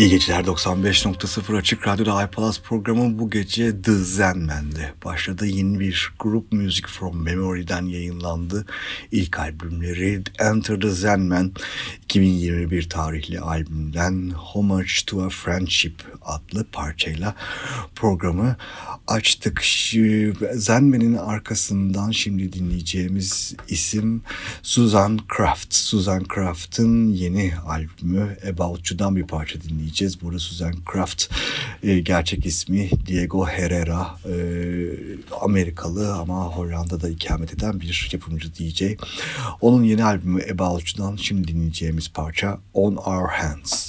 İyi geceler 95.0 Açık Radyo'da iPalaz programı bu gece The Zenman'di. Başladı yeni bir grup Music From Memory'den yayınlandı. İlk albümleri Enter The Zenman 2021 tarihli albümden Homage to a Friendship adlı parçayla programı açtık. Zenman'in arkasından şimdi dinleyeceğimiz isim Susan Kraft. Susan Kraft'ın yeni albümü About You'dan bir parça dinleyeceğiz. Burada Susan Kraft e, gerçek ismi Diego Herrera. E, Amerikalı ama Hollanda'da ikamet eden bir yapımcı DJ. Onun yeni albümü About You'dan şimdi dinleyeceğimiz parça On Our Hands.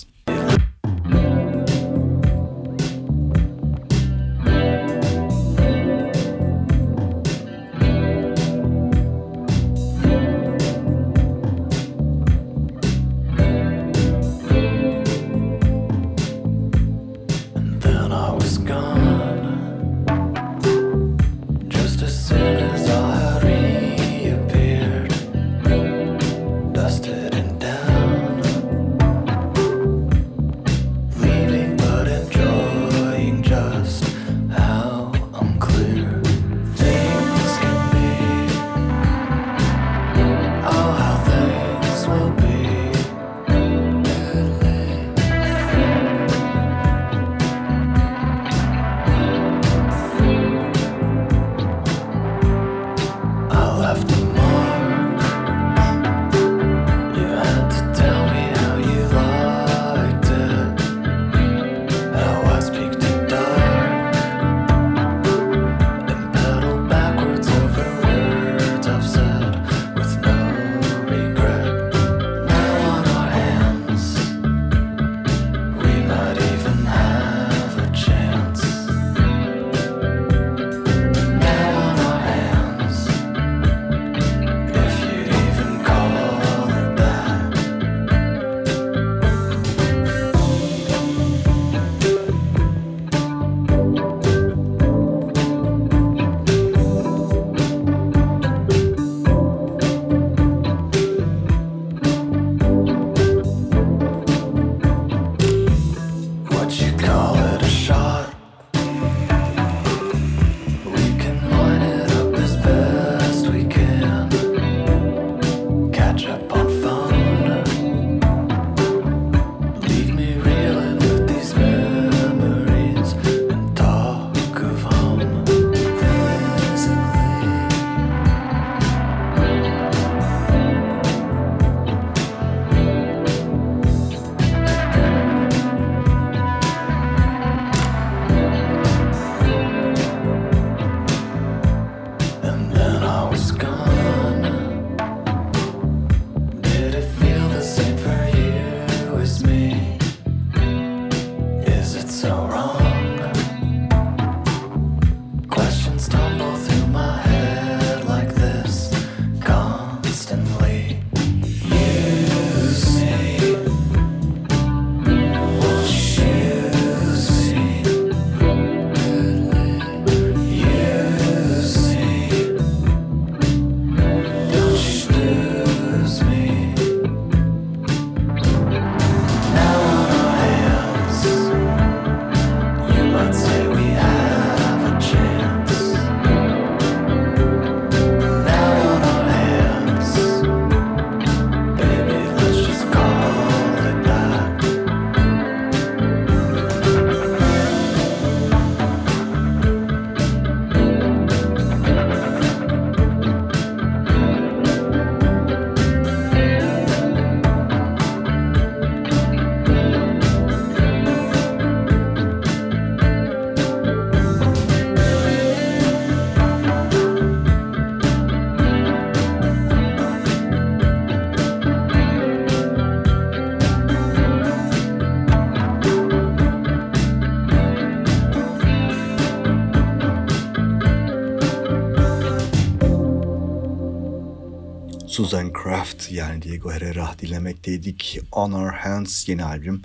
Diego Herrera dinlemekteydik. On Our Hands yeni albüm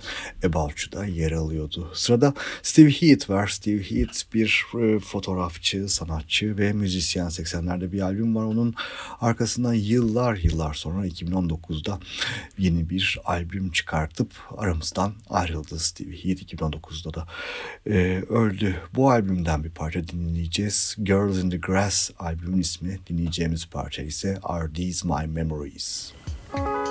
About yer alıyordu. Sırada Steve Heath var. Steve Heath bir e, fotoğrafçı, sanatçı ve müzisyen. 80'lerde bir albüm var. Onun arkasından yıllar yıllar sonra 2019'da yeni bir albüm çıkartıp aramızdan ayrıldı Steve Heath. 2019'da da e, öldü. Bu albümden bir parça dinleyeceğiz. Girls in the Grass albümün ismi. Dinleyeceğimiz parça ise Are These My Memories? Thank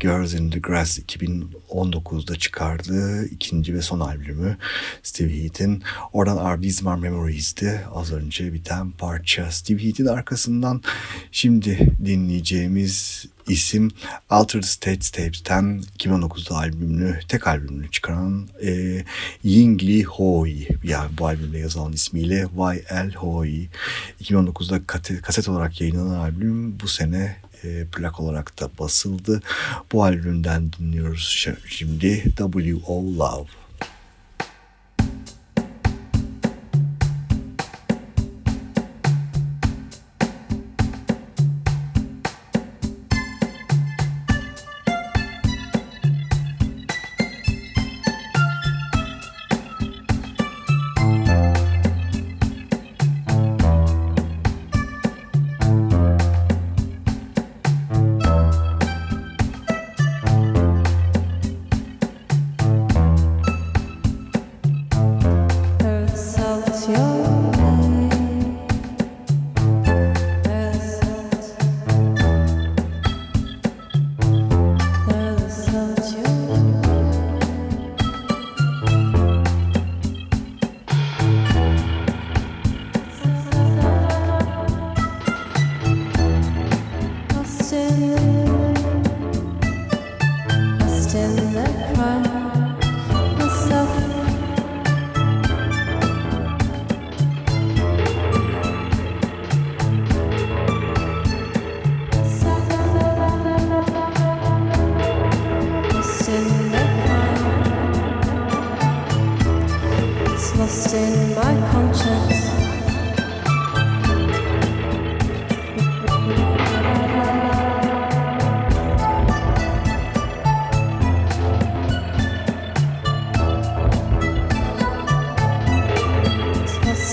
Girls in the Grass 2019'da çıkardığı ikinci ve son albümü Steve Heath'in. Oradan Are These My Memories'di az önce biten parça. Steve Heath'in arkasından şimdi dinleyeceğimiz isim Altered States Tapes'ten 2019'da albümünü, tek albümünü çıkaran e, Yingli Hoi yani bu albümde yazılan ismiyle YL Hoi 2019'da kaset olarak yayınlanan albüm bu sene e, plak olarak da basıldı. Bu albümden dinliyoruz şimdi W.O. Love.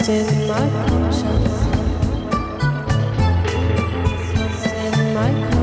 Something my conscience. In my conscience.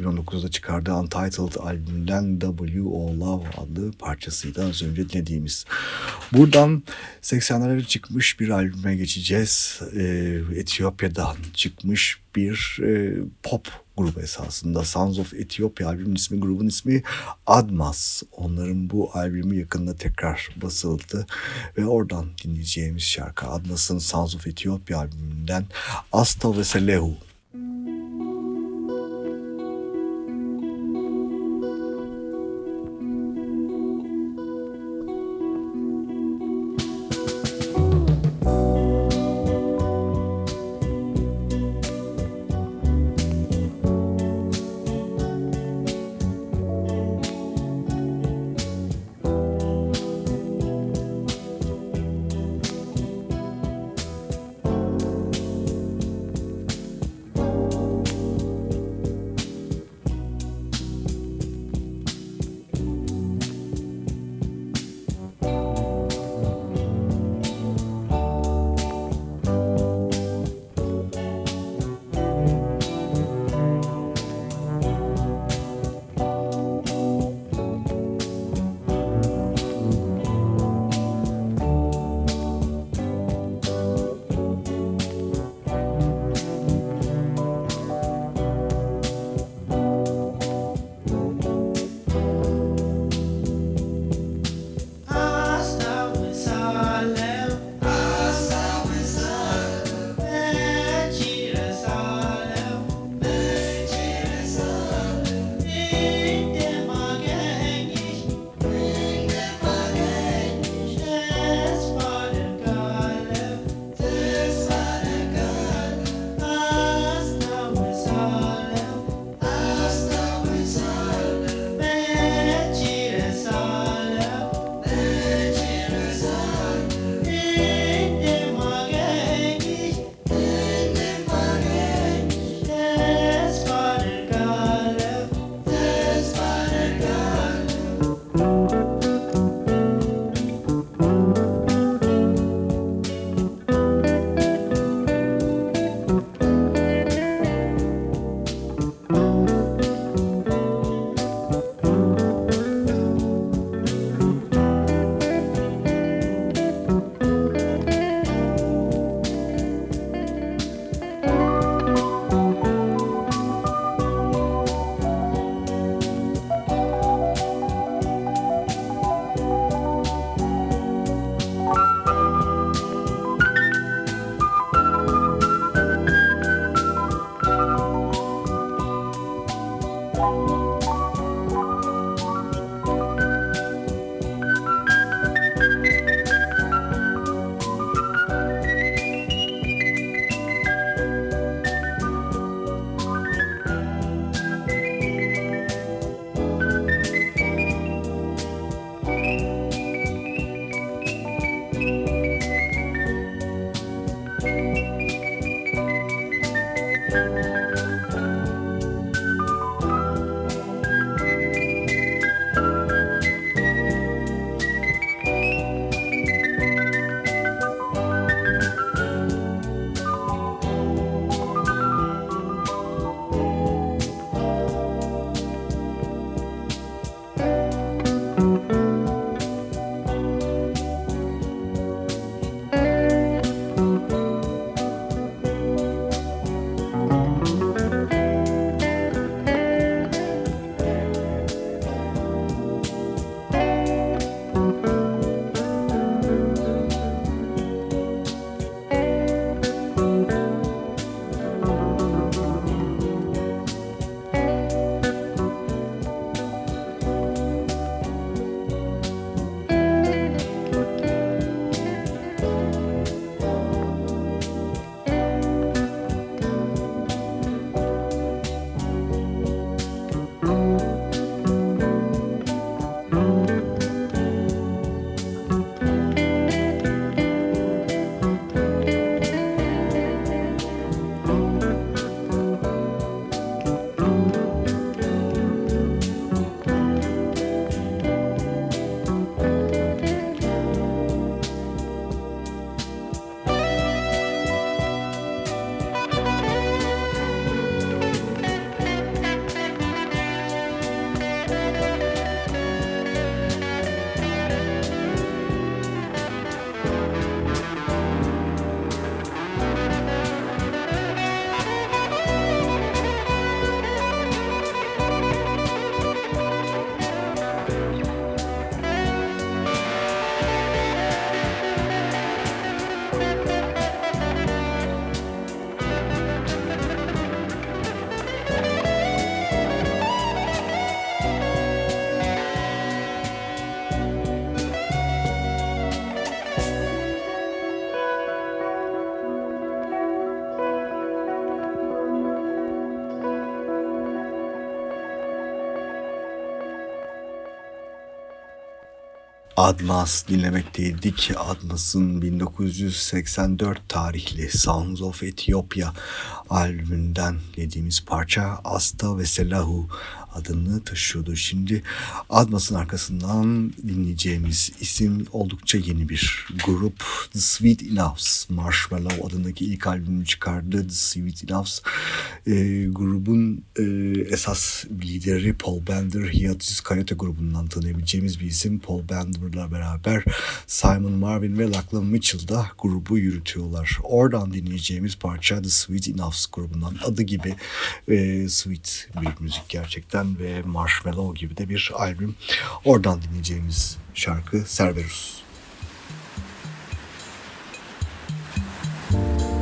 2019'da çıkardığı Untitled albümünden W.O. Love adlı parçasıydı az önce dinlediğimiz. Buradan 80'lere çıkmış bir albüme geçeceğiz. Ee, Etiyopya'dan çıkmış bir e, pop grubu esasında. Sons of Ethiopia albümün ismi, grubun ismi Admas. Onların bu albümü yakında tekrar basıldı ve oradan dinleyeceğimiz şarkı Admas'ın Sons of Ethiopia albümünden Asta ve Selehu. Admas dinlemekteydik. Admas'ın 1984 tarihli Sounds of Ethiopia albümünden dediğimiz parça Asta ve Selahu adını taşıyordu. Şimdi Admas'ın arkasından dinleyeceğimiz isim oldukça yeni bir grup. The Sweet Enoughs, Marshmallow adındaki ilk albümünü çıkardı. The Sweet Enoughs e, grubun e, esas lideri Paul Bender, Hiatus Coyote grubundan tanıyabileceğimiz bir isim. Paul Bender'la beraber Simon Marvin ve Lachlan Mitchell da grubu yürütüyorlar. Oradan dinleyeceğimiz parça The Sweet Enoughs grubundan adı gibi e, sweet bir müzik gerçekten ve Marshmallow gibi de bir albüm. Oradan dinleyeceğimiz şarkı Cerberus. Yeni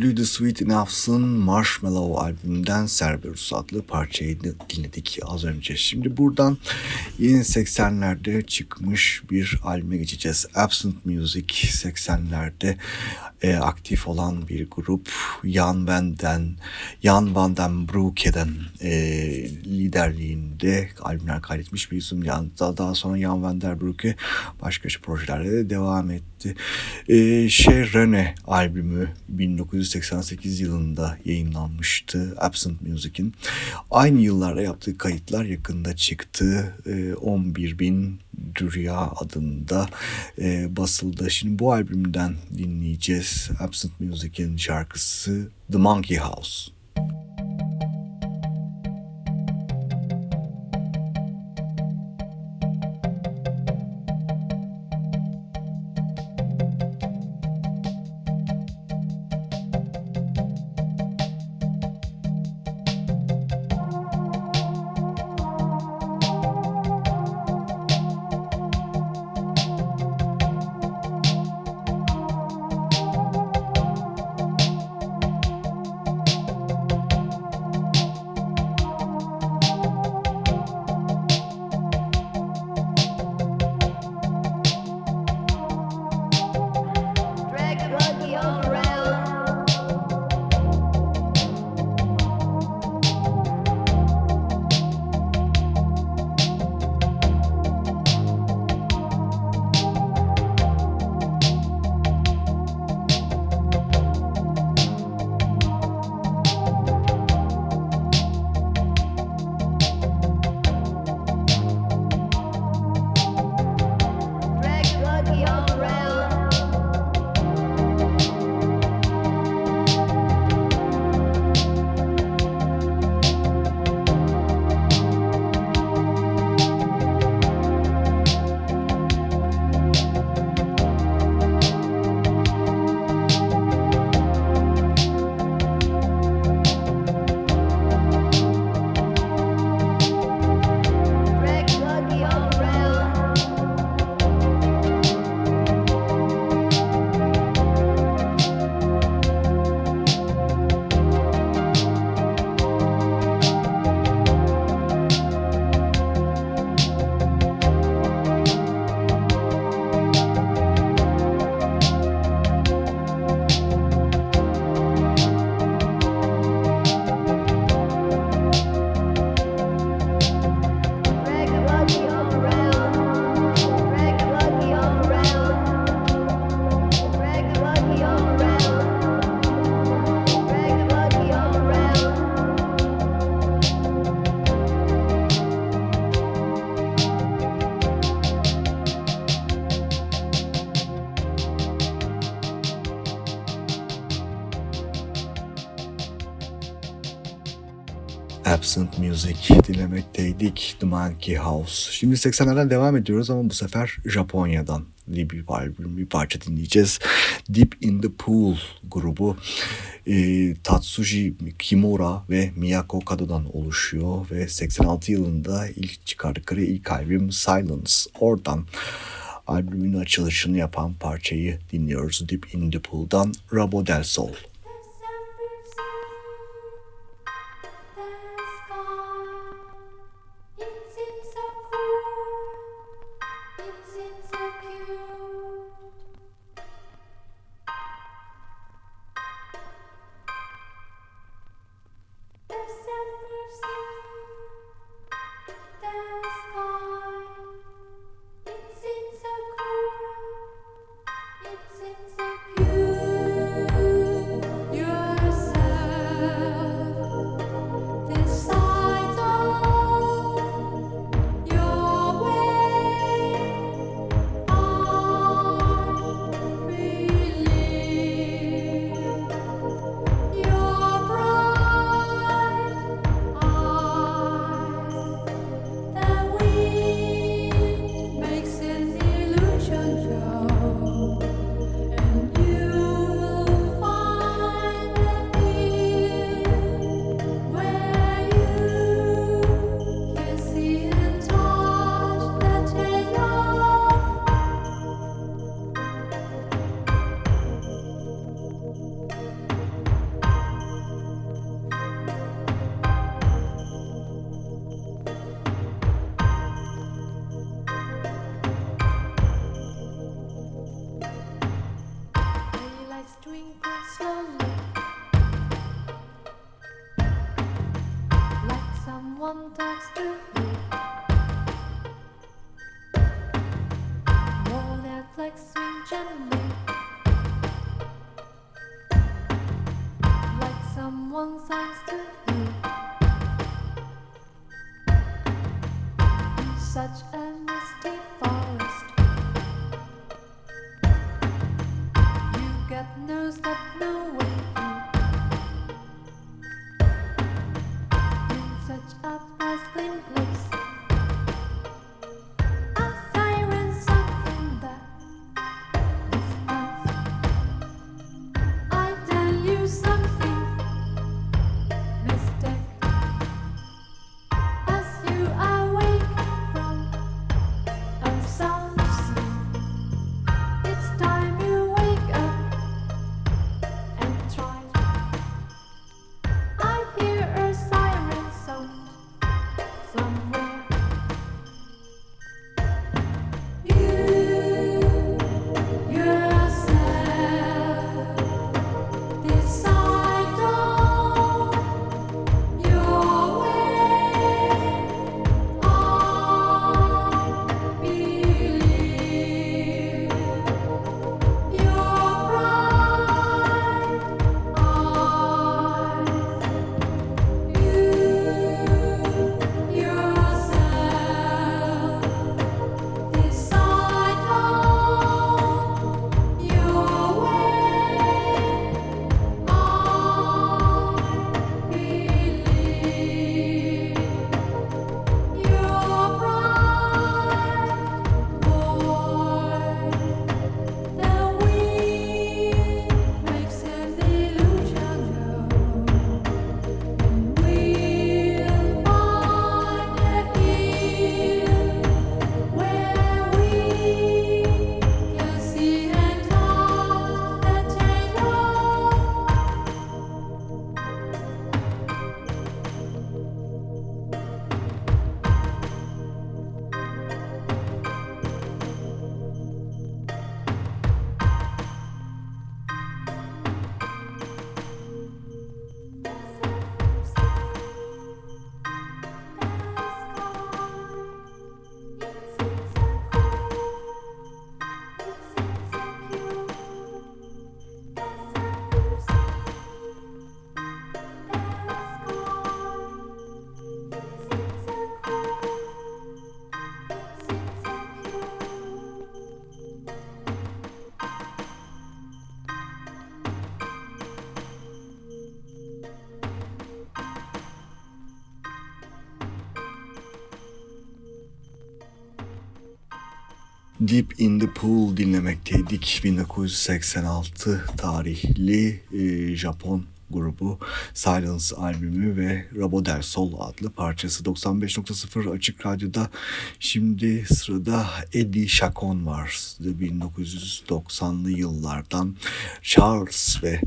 plus The Sweet Enough's'ın Marshmallow albümünden Cerberus adlı parçayı dinledik az önce. Şimdi buradan yeni 80'lerde çıkmış bir albüme geçeceğiz. Absent Music 80'lerde e, aktif olan bir grup. Jan Van Den, Jan Van Den Broek'den e, liderliğinde albümler kaydetmiş bir isim. Daha, daha sonra Jan Van Der Broek'e başka projelerde de devam etti. E, şey Rene albümü 1988 yılında yayınlanmıştı Absent Music'in. Aynı yıllarda yaptığı kayıtlar yakında çıktı. E, 11 bin Dünya adında basıldı. Şimdi bu albümden dinleyeceğiz. Absent Music'in şarkısı The Monkey House. Absent Music dinlemekteydik. The Monkey House. Şimdi 80'lerden devam ediyoruz ama bu sefer Japonya'dan bir albüm, bir parça dinleyeceğiz. Deep in the Pool grubu e, Tatsuji Kimura ve Miyako Kado'dan oluşuyor ve 86 yılında ilk çıkardıkları ilk albüm Silence. Oradan albümün açılışını yapan parçayı dinliyoruz. Deep in the Pool'dan Rabo del Sol. Deep in the Pool dinlemekteydik. 1986 tarihli e, Japon grubu Silence albümü ve Rabo del Sol adlı parçası. 95.0 Açık Radyo'da. Şimdi sırada Eddie Chacon var. 1990'lı yıllardan Charles ve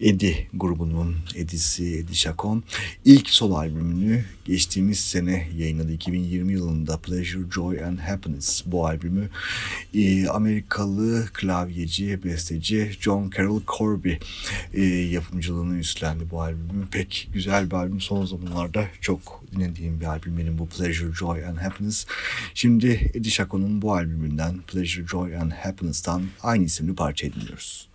Eddie grubunun Eddie'si Eddie Chacon ilk sol albümünü geçtiğimiz sene yayınladı 2020 yılında Pleasure, Joy and Happiness bu albümü e, Amerikalı klavyeci, besteci John Carroll Corby e, yapımcılığını üstlendi bu albümü. Pek güzel bir albüm. Son zamanlarda çok dinlediğim bir albüm benim bu Pleasure, Joy and Happiness. Şimdi Eddie Chacon'un bu albümünden Pleasure, Joy and Happiness'tan aynı isimli parça dinliyoruz.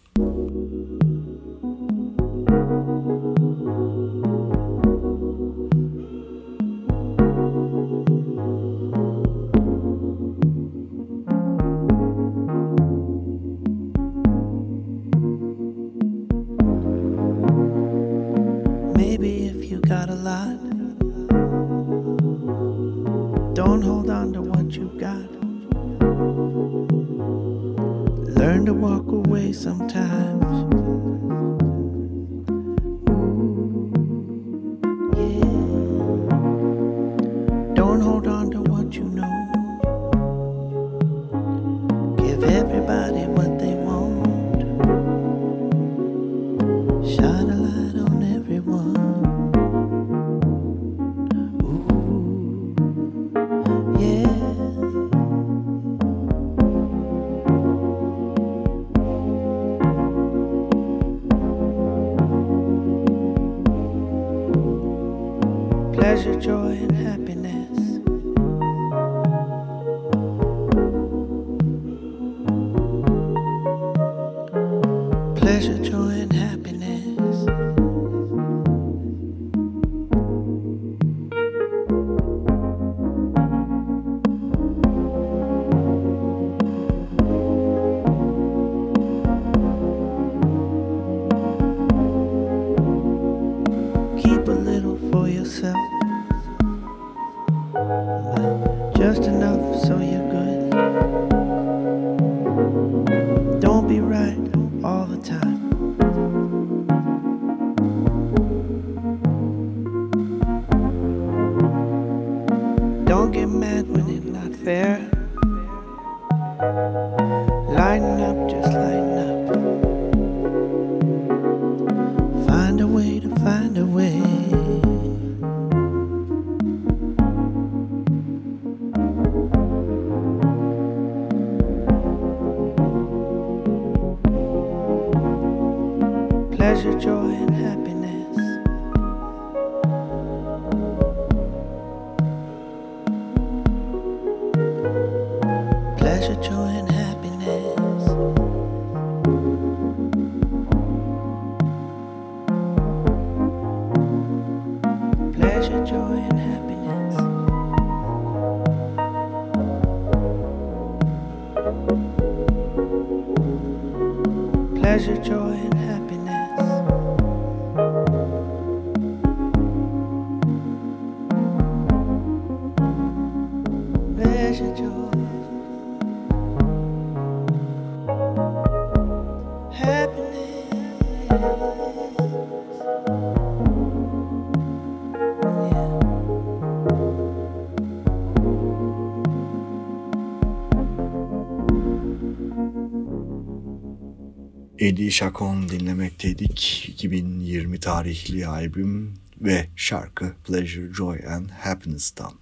Eddie Chacon dinlemekteydik. 2020 tarihli albüm ve şarkı Pleasure, Joy and Happiness'tan.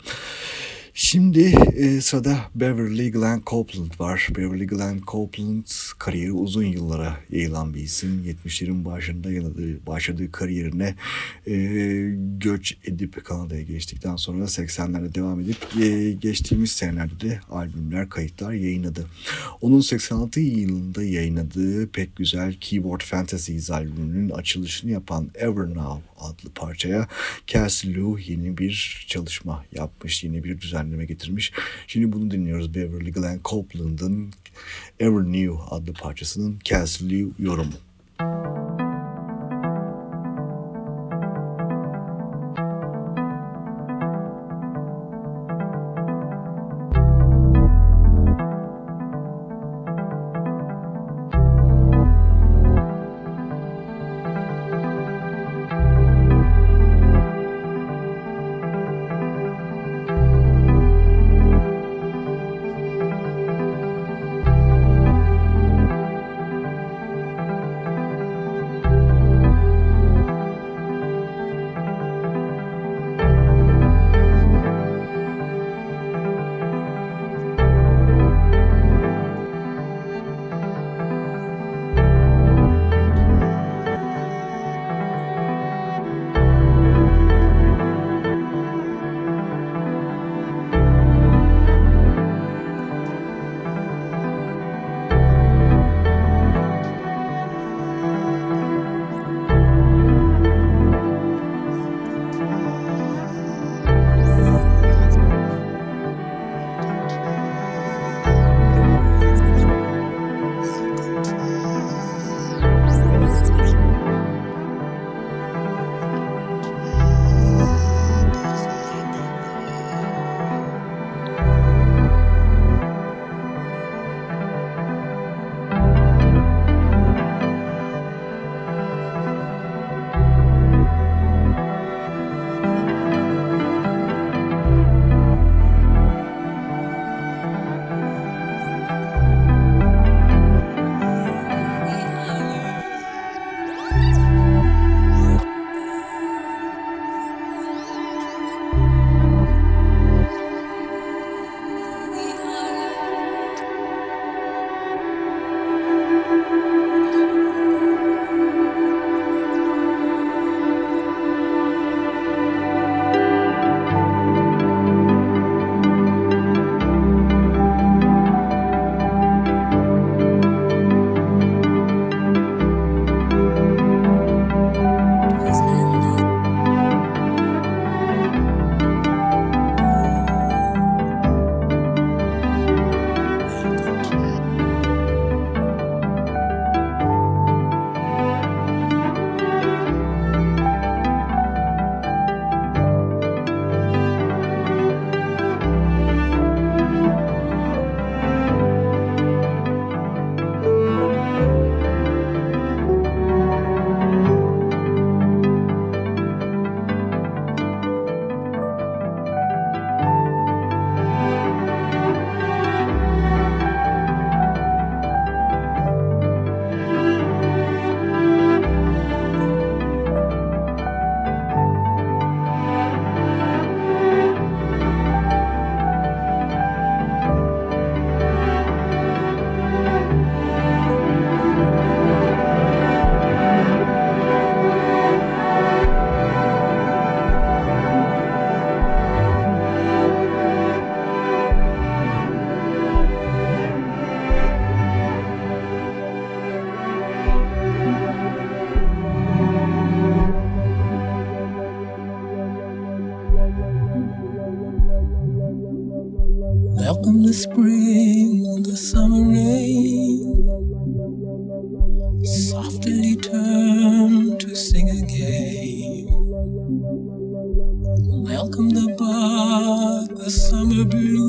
Şimdi e, sırada Beverly Glenn Copeland var. Beverly Glenn Copeland kariyeri uzun yıllara yayılan bir isim. 70'lerin başında yanadığı, başladığı kariyerine e, göç edip Kanada'ya geçtikten sonra 80'lerde devam edip e, geçtiğimiz senelerde de albümler, kayıtlar yayınladı. Onun 86 yılında yayınladığı pek güzel Keyboard Fantasies albümünün açılışını yapan Ever Now adlı parçaya Cassie Lou yeni bir çalışma yapmış, yeni bir düzenleme getirmiş. Şimdi bunu dinliyoruz Beverly Glenn Copeland'ın Ever New adlı parçasının Lou yorumu. softly turn to sing again. Welcome the bud, the summer blue.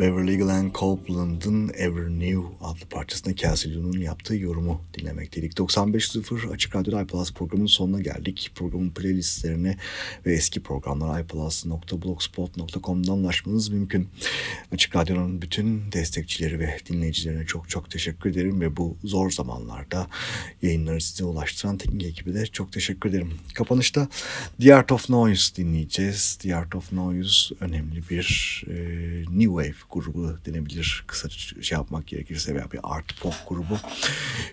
Beverly Glenn Copeland'ın Ever New adlı parçasında Cassidy'nin yaptığı yorumu dinlemekteydik. 95.0 Açık Radyo iPlus programının sonuna geldik. Programın playlistlerine ve eski programlara iPlus.blogspot.com'dan ulaşmanız mümkün. Açık Radyo'nun bütün destekçileri ve dinleyicilerine çok çok teşekkür ederim ve bu zor zamanlarda yayınları size ulaştıran teknik ekibe de çok teşekkür ederim. Kapanışta The Art of Noise dinleyeceğiz. The Art of Noise önemli bir e, New Wave grubu denebilir kısa şey yapmak gerekirse veya bir art pop grubu.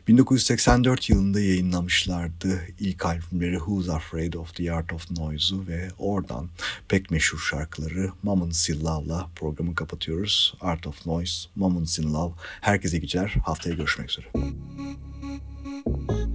1984 yılında yayınlamışlardı ilk albümleri Who's Afraid of the Art of Noise'u ve oradan pek meşhur şarkıları Moments in Love'la programı kapatıyoruz. Art of Noise, Moments in Love. Herkese geceler. Haftaya görüşmek üzere. iPalaz